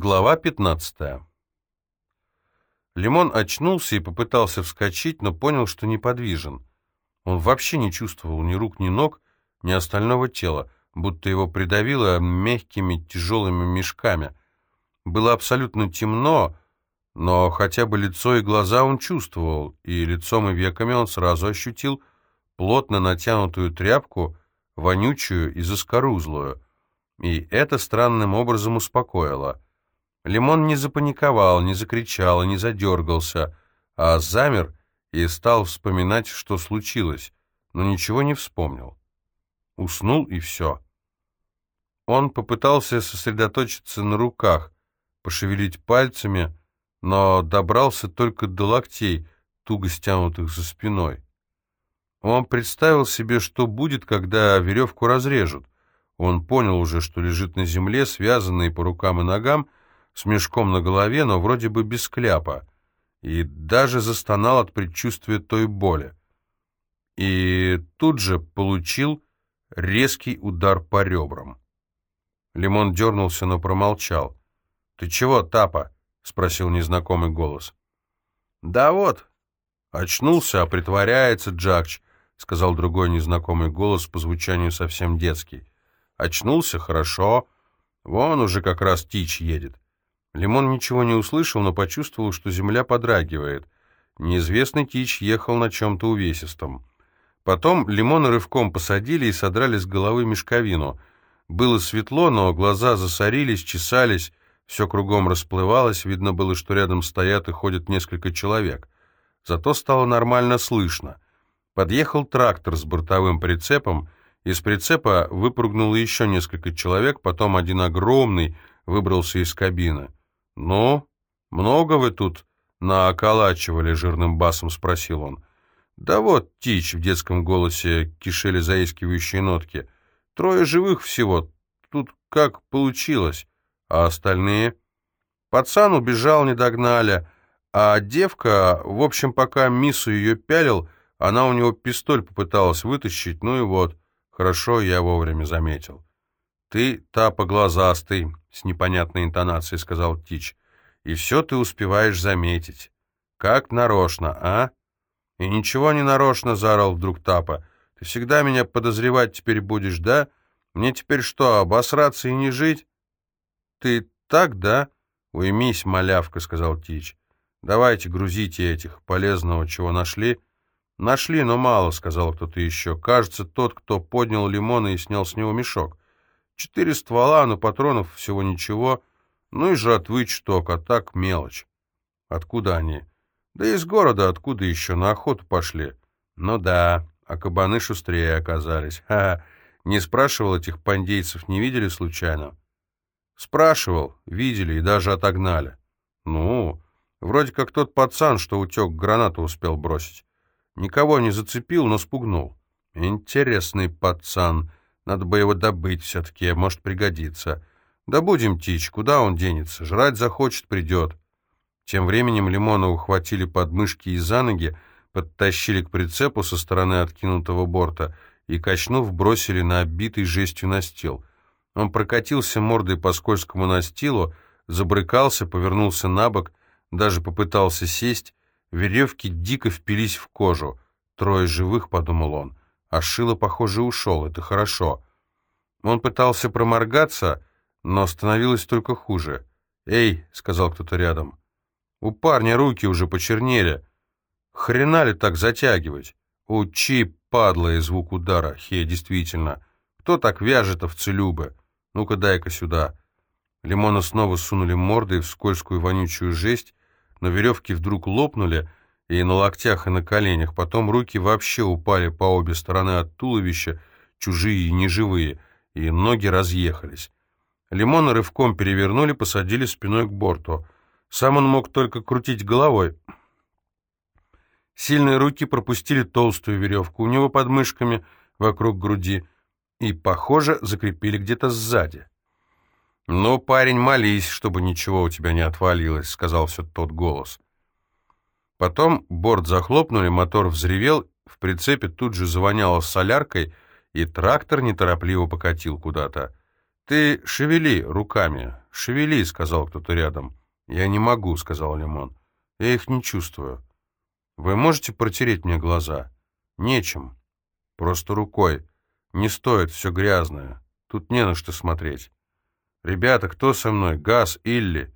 Глава 15. Лимон очнулся и попытался вскочить, но понял, что неподвижен. Он вообще не чувствовал ни рук, ни ног, ни остального тела, будто его придавило мягкими тяжелыми мешками. Было абсолютно темно, но хотя бы лицо и глаза он чувствовал, и лицом и веками он сразу ощутил плотно натянутую тряпку, вонючую и заскорузлую, и это странным образом успокоило — Лимон не запаниковал, не закричал и не задергался, а замер и стал вспоминать, что случилось, но ничего не вспомнил. Уснул и все. Он попытался сосредоточиться на руках, пошевелить пальцами, но добрался только до локтей, туго стянутых за спиной. Он представил себе, что будет, когда веревку разрежут. Он понял уже, что лежит на земле, связанный по рукам и ногам, с мешком на голове, но вроде бы без кляпа, и даже застонал от предчувствия той боли. И тут же получил резкий удар по ребрам. Лимон дернулся, но промолчал. «Ты чего, Тапа?» — спросил незнакомый голос. «Да вот». «Очнулся, а притворяется Джакч», — сказал другой незнакомый голос по звучанию совсем детский. «Очнулся? Хорошо. Вон уже как раз Тич едет. Лимон ничего не услышал, но почувствовал, что земля подрагивает. Неизвестный Тич ехал на чем-то увесистом. Потом Лимона рывком посадили и содрали с головы мешковину. Было светло, но глаза засорились, чесались, все кругом расплывалось, видно было, что рядом стоят и ходят несколько человек. Зато стало нормально слышно. Подъехал трактор с бортовым прицепом, из прицепа выпрыгнуло еще несколько человек, потом один огромный выбрался из кабины. «Ну, много вы тут наоколачивали?» — жирным басом спросил он. «Да вот, Тич!» — в детском голосе кишели заискивающие нотки. «Трое живых всего. Тут как получилось. А остальные?» Пацан убежал, не догнали. А девка, в общем, пока Миссу ее пялил, она у него пистоль попыталась вытащить, ну и вот. Хорошо, я вовремя заметил. «Ты тапа глазастый», — с непонятной интонацией сказал Тич. «И все ты успеваешь заметить. Как нарочно, а?» «И ничего не нарочно», — заорал вдруг Тапа. «Ты всегда меня подозревать теперь будешь, да? Мне теперь что, обосраться и не жить?» «Ты так, да?» «Уймись, малявка», — сказал Тич. «Давайте грузите этих, полезного чего нашли». «Нашли, но мало», — сказал кто-то еще. «Кажется, тот, кто поднял лимона и снял с него мешок». Четыре ствола, но патронов всего ничего. Ну и жратвы чуток, а так мелочь. Откуда они? Да из города, откуда еще, на охоту пошли. Ну да, а кабаны шустрее оказались. Ха, -ха. не спрашивал этих пандейцев, не видели случайно? Спрашивал, видели и даже отогнали. Ну, вроде как тот пацан, что утек, гранату успел бросить. Никого не зацепил, но спугнул. Интересный пацан. Надо бы его добыть все-таки, может пригодиться. Добудем Тич, куда он денется? Жрать захочет, придет. Тем временем Лимона ухватили подмышки и за ноги, подтащили к прицепу со стороны откинутого борта и, качнув, бросили на оббитый жестью настил. Он прокатился мордой по скользкому настилу, забрыкался, повернулся на бок, даже попытался сесть. Веревки дико впились в кожу. «Трое живых», — подумал он. А Шило, похоже, ушел, это хорошо. Он пытался проморгаться, но становилось только хуже. «Эй», — сказал кто-то рядом, — «у парня руки уже почернели. Хрена ли так затягивать? Учи, падла, и звук удара. Хе, действительно. Кто так вяжет овцелюбы? Ну-ка, дай-ка сюда». Лимона снова сунули мордой в скользкую вонючую жесть, но веревки вдруг лопнули, и на локтях, и на коленях. Потом руки вообще упали по обе стороны от туловища, чужие и неживые, и ноги разъехались. Лимона рывком перевернули, посадили спиной к борту. Сам он мог только крутить головой. Сильные руки пропустили толстую веревку у него под мышками вокруг груди и, похоже, закрепили где-то сзади. «Ну, парень, молись, чтобы ничего у тебя не отвалилось», — сказал все тот голос. Потом борт захлопнули, мотор взревел, в прицепе тут же завоняло соляркой, и трактор неторопливо покатил куда-то. «Ты шевели руками. «Шевели», — сказал кто-то рядом. «Я не могу», — сказал Лимон. «Я их не чувствую». «Вы можете протереть мне глаза?» «Нечем. Просто рукой. Не стоит, все грязное. Тут не на что смотреть». «Ребята, кто со мной? Газ, Илли?»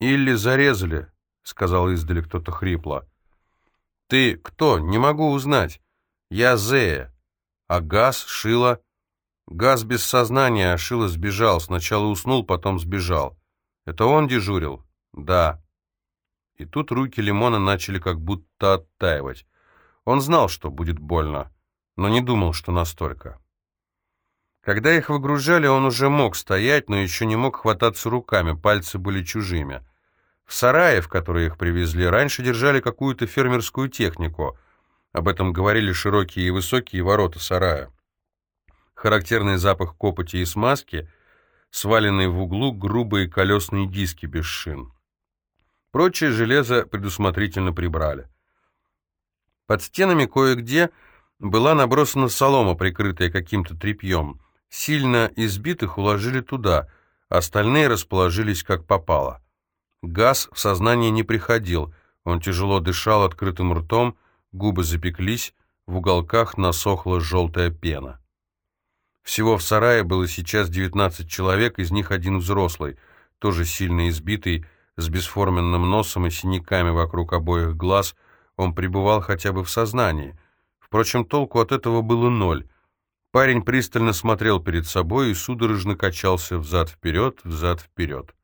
«Илли зарезали», — сказал издали кто-то хрипло. «Ты кто? Не могу узнать. Я Зея. А Газ, Шила...» «Газ без сознания, а Шила сбежал. Сначала уснул, потом сбежал. Это он дежурил?» «Да». И тут руки Лимона начали как будто оттаивать. Он знал, что будет больно, но не думал, что настолько. Когда их выгружали, он уже мог стоять, но еще не мог хвататься руками, пальцы были чужими. В сарае, в который их привезли, раньше держали какую-то фермерскую технику. Об этом говорили широкие и высокие ворота сарая. Характерный запах копоти и смазки, сваленные в углу грубые колесные диски без шин. Прочее железо предусмотрительно прибрали. Под стенами кое-где была набросана солома, прикрытая каким-то тряпьем. Сильно избитых уложили туда, остальные расположились как попало. Газ в сознание не приходил, он тяжело дышал открытым ртом, губы запеклись, в уголках насохла желтая пена. Всего в сарае было сейчас 19 человек, из них один взрослый, тоже сильно избитый, с бесформенным носом и синяками вокруг обоих глаз, он пребывал хотя бы в сознании. Впрочем, толку от этого было ноль. Парень пристально смотрел перед собой и судорожно качался взад-вперед, взад-вперед.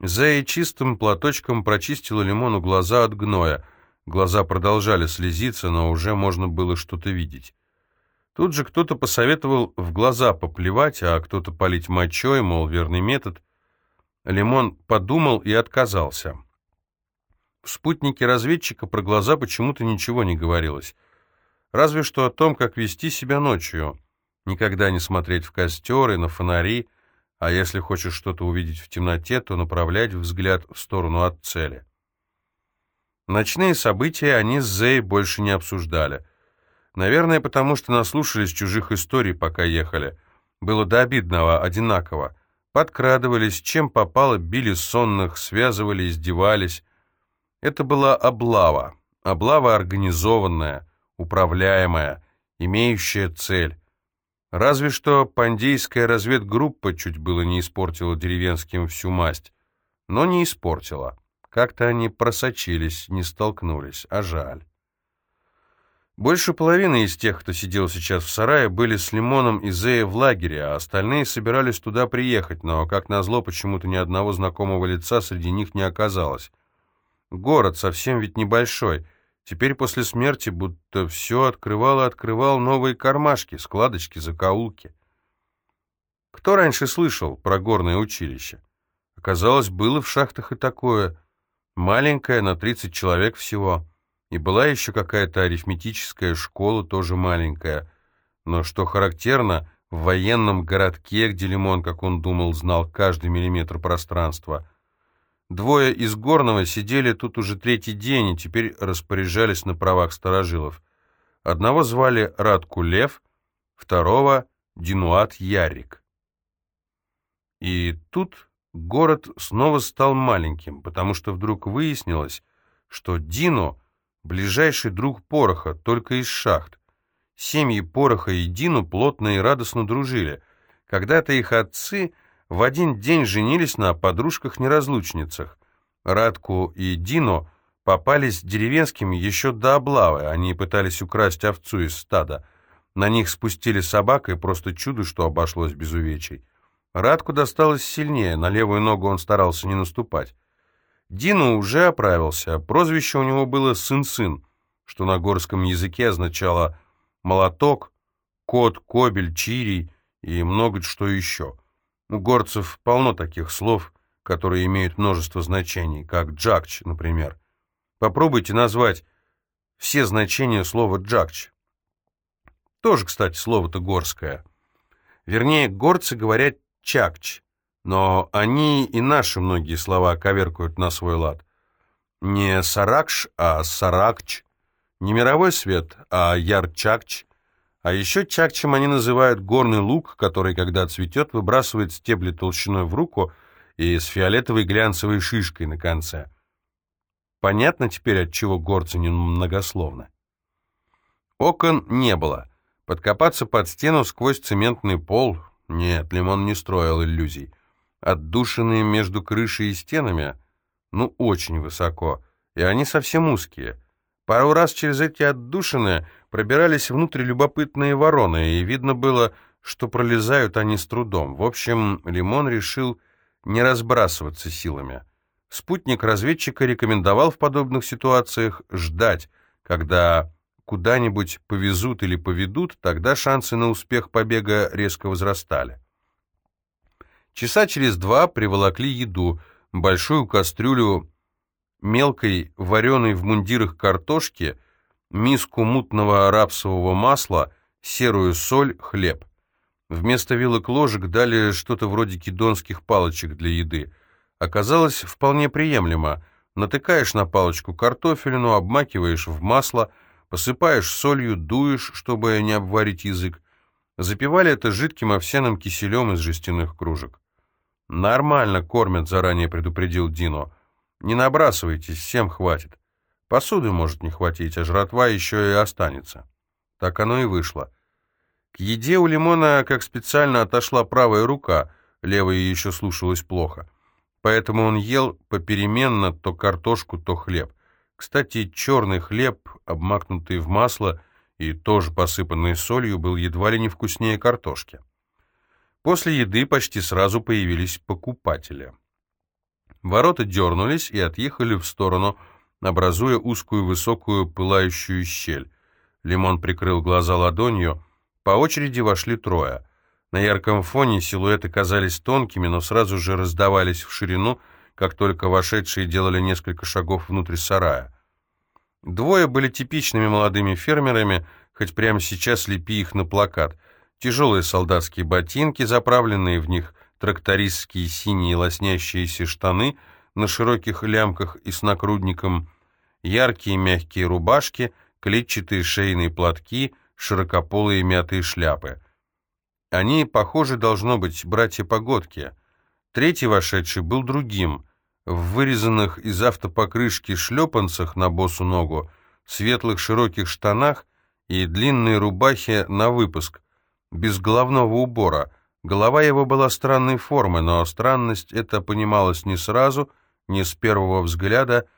Зая чистым платочком прочистила лимону глаза от гноя. Глаза продолжали слезиться, но уже можно было что-то видеть. Тут же кто-то посоветовал в глаза поплевать, а кто-то полить мочой, мол, верный метод. Лимон подумал и отказался. В спутнике разведчика про глаза почему-то ничего не говорилось. Разве что о том, как вести себя ночью. Никогда не смотреть в костер и на фонари, а если хочешь что-то увидеть в темноте, то направлять взгляд в сторону от цели. Ночные события они с Зей больше не обсуждали. Наверное, потому что наслушались чужих историй, пока ехали. Было до обидного одинаково. Подкрадывались, чем попало, били сонных, связывали, издевались. Это была облава. Облава организованная, управляемая, имеющая цель. Разве что пандейская разведгруппа чуть было не испортила деревенским всю масть, но не испортила. Как-то они просочились, не столкнулись, а жаль. Больше половины из тех, кто сидел сейчас в сарае, были с Лимоном и Зея в лагере, а остальные собирались туда приехать, но, как назло, почему-то ни одного знакомого лица среди них не оказалось. Город совсем ведь небольшой — Теперь после смерти будто все открывал и открывал новые кармашки, складочки, закоулки. Кто раньше слышал про горное училище? Оказалось, было в шахтах и такое. Маленькое, на 30 человек всего. И была еще какая-то арифметическая школа, тоже маленькая. Но что характерно, в военном городке, где Лимон, как он думал, знал каждый миллиметр пространства — Двое из Горного сидели тут уже третий день и теперь распоряжались на правах старожилов. Одного звали Радку Лев, второго — Динуат Ярик. И тут город снова стал маленьким, потому что вдруг выяснилось, что Дину — ближайший друг Пороха, только из шахт. Семьи Пороха и Дину плотно и радостно дружили. Когда-то их отцы — в один день женились на подружках-неразлучницах. Радку и Дино попались деревенскими еще до облавы, они пытались украсть овцу из стада. На них спустили собак, и просто чудо, что обошлось без увечий. Радку досталось сильнее, на левую ногу он старался не наступать. Дину уже оправился, прозвище у него было «сын-сын», что на горском языке означало «молоток», «кот», «кобель», «чирий» и много что еще — у горцев полно таких слов, которые имеют множество значений, как «джакч», например. Попробуйте назвать все значения слова «джакч». Тоже, кстати, слово-то горское. Вернее, горцы говорят «чакч», но они и наши многие слова коверкуют на свой лад. Не «саракш», а «саракч», не мировой свет, а «ярчакч», А еще чакчем они называют горный лук, который, когда цветет, выбрасывает стебли толщиной в руку и с фиолетовой глянцевой шишкой на конце. Понятно теперь, от чего горцы немногословны. Окон не было. Подкопаться под стену сквозь цементный пол... Нет, Лимон не строил иллюзий. Отдушенные между крышей и стенами... Ну, очень высоко. И они совсем узкие. Пару раз через эти отдушины пробирались внутрь любопытные вороны, и видно было, что пролезают они с трудом. В общем, Лимон решил не разбрасываться силами. Спутник разведчика рекомендовал в подобных ситуациях ждать, когда куда-нибудь повезут или поведут, тогда шансы на успех побега резко возрастали. Часа через два приволокли еду, большую кастрюлю мелкой, вареной в мундирах картошки, миску мутного рапсового масла, серую соль, хлеб. Вместо вилок-ложек дали что-то вроде кедонских палочек для еды. Оказалось вполне приемлемо. Натыкаешь на палочку картофелину, обмакиваешь в масло – посыпаешь солью, дуешь, чтобы не обварить язык. Запивали это жидким овсяным киселем из жестяных кружек. «Нормально кормят», — заранее предупредил Дино. «Не набрасывайтесь, всем хватит. Посуды может не хватить, а жратва еще и останется». Так оно и вышло. К еде у Лимона как специально отошла правая рука, левая еще слушалась плохо. Поэтому он ел попеременно то картошку, то хлеб. Кстати, черный хлеб, обмакнутый в масло и тоже посыпанный солью, был едва ли не вкуснее картошки. После еды почти сразу появились покупатели. Ворота дернулись и отъехали в сторону, образуя узкую высокую пылающую щель. Лимон прикрыл глаза ладонью. По очереди вошли трое. На ярком фоне силуэты казались тонкими, но сразу же раздавались в ширину, как только вошедшие делали несколько шагов внутрь сарая. Двое были типичными молодыми фермерами, хоть прямо сейчас лепи их на плакат. Тяжелые солдатские ботинки, заправленные в них трактористские синие лоснящиеся штаны на широких лямках и с накрудником, яркие мягкие рубашки, клетчатые шейные платки, широкополые мятые шляпы. Они, похоже, должно быть братья-погодки. Третий вошедший был другим, в вырезанных из автопокрышки шлепанцах на босу ногу, светлых широких штанах и длинной рубахе на выпуск, без головного убора. Голова его была странной формы, но странность эта понималась не сразу, не с первого взгляда.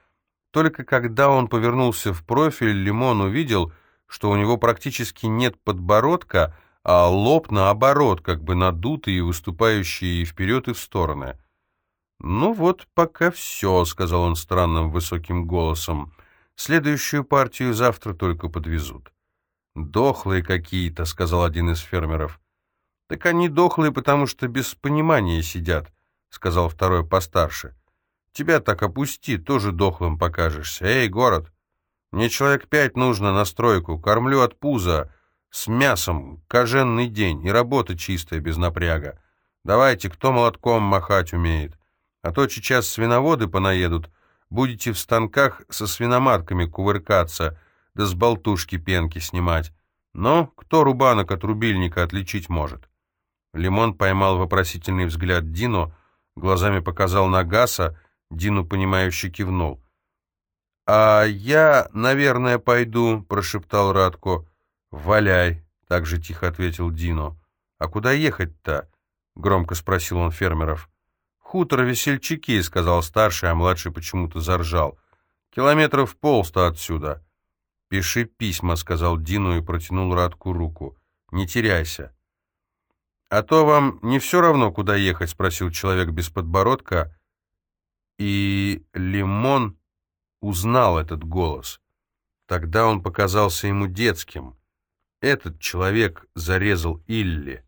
Только когда он повернулся в профиль, Лимон увидел, что у него практически нет подбородка, а лоб наоборот, как бы надутый и выступающий вперед и в стороны. «Ну вот, пока все», — сказал он странным высоким голосом. «Следующую партию завтра только подвезут». «Дохлые какие-то», — сказал один из фермеров. «Так они дохлые, потому что без понимания сидят», — сказал второй постарше. «Тебя так опусти, тоже дохлым покажешься. Эй, город, мне человек пять нужно на стройку, кормлю от пуза, с мясом, коженный день, и работа чистая, без напряга. Давайте, кто молотком махать умеет?» А то сейчас свиноводы понаедут, будете в станках со свиноматками кувыркаться, да с болтушки пенки снимать. Но кто рубанок от рубильника отличить может? Лимон поймал вопросительный взгляд Дину, глазами показал на Гаса, Дину, понимающе кивнул. «А я, наверное, пойду», — прошептал Радко. «Валяй», — так же тихо ответил Дино. «А куда ехать-то?» — громко спросил он фермеров. «Хутор весельчаки», — сказал старший, а младший почему-то заржал. «Километров полста отсюда». «Пиши письма», — сказал Дину и протянул Радку руку. «Не теряйся». «А то вам не все равно, куда ехать?» — спросил человек без подбородка. И Лимон узнал этот голос. Тогда он показался ему детским. Этот человек зарезал Илли.